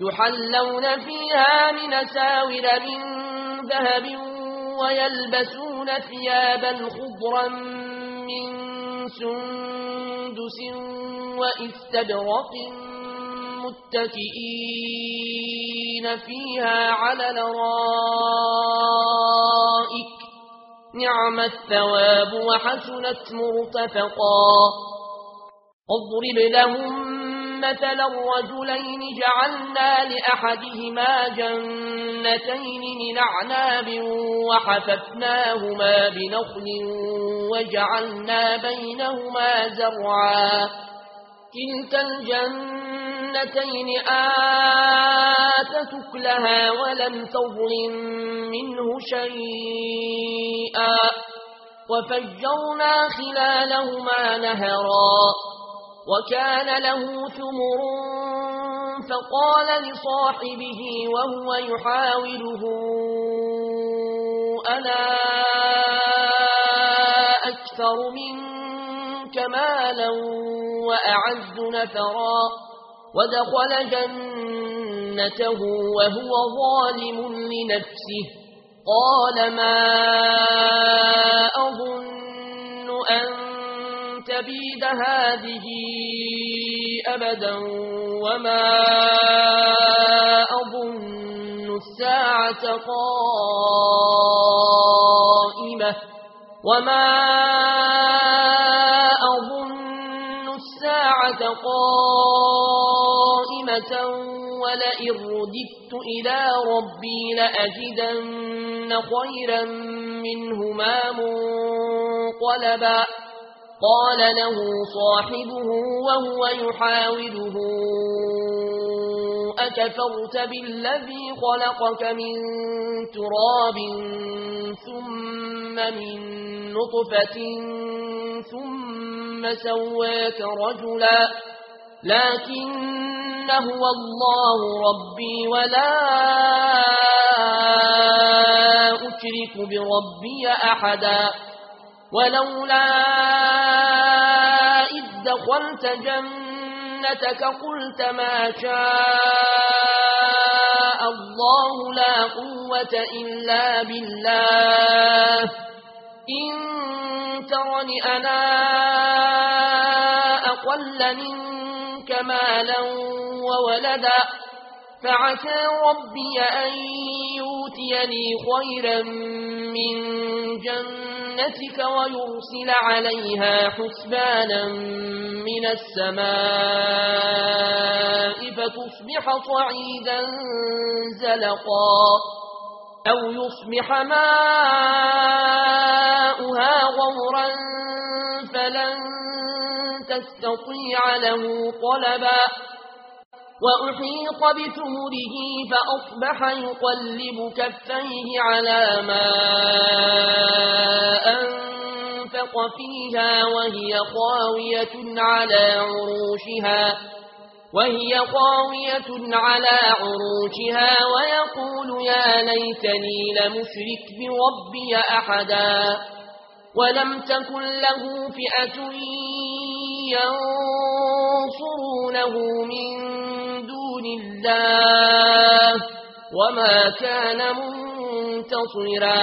يحلون فيها من ساور من ذهب ويلبسون ثيابا خضرا من سندس وإستبرق متكئين فيها على لرائك نعم الثواب وحسنت مرتفقا. اضرب لهم مثل الرجلين جعلنا لأحدهما جنتين من أعناب وحففناهما بنخل وجعلنا بينهما زرعا كلتا الجنتين آتتك لها ولم تظلم منه شيئا وفجرنا خلالهما نهرا وكان له ثمر فقال لصاحبه وهو يحاوله أنا أكثر منك مالا وأعز نفرا؟ ودخل جنته وهو ظالم لنفسه. قال ما سبيل هذه أبدا وما أظن الساعة قائمة وما أظن الساعة قائمة ولئن رددت إلى ربي لأجدن خيرا منهما منقلبا قال له صاحبه وهو يحاوله أكفرت بالذي خلقك من تراب ثم من نطفة ثم سواك رجلا لكن هو الله ربي ولا أشرك بربي أحدا. ولولا إذ دخلت جنتك قلت ما شاء الله لا قوة إلا بالله. إن ترني أنا أقل منك مالا وولدا. فعسى ربي أن يوتيني خيرا من جنة جنتك ويرسل عليها حسبانا من السماء فتصبح صعيدا زلقا أو يصبح ماءها غورا فلن تستطيع له طلبا وأحيط بثمره فأصبح يقلب كفيه على ماء فغرق فيها وهي قاوية على عروشها وهي قاوية على عروشها ويقول يا ليتني لمشرك بربي أحدا ولم تكن له فئة ينصرونه من دون الله وما كان منتصرا.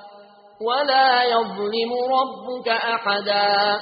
ولا يظلم ربك أحدا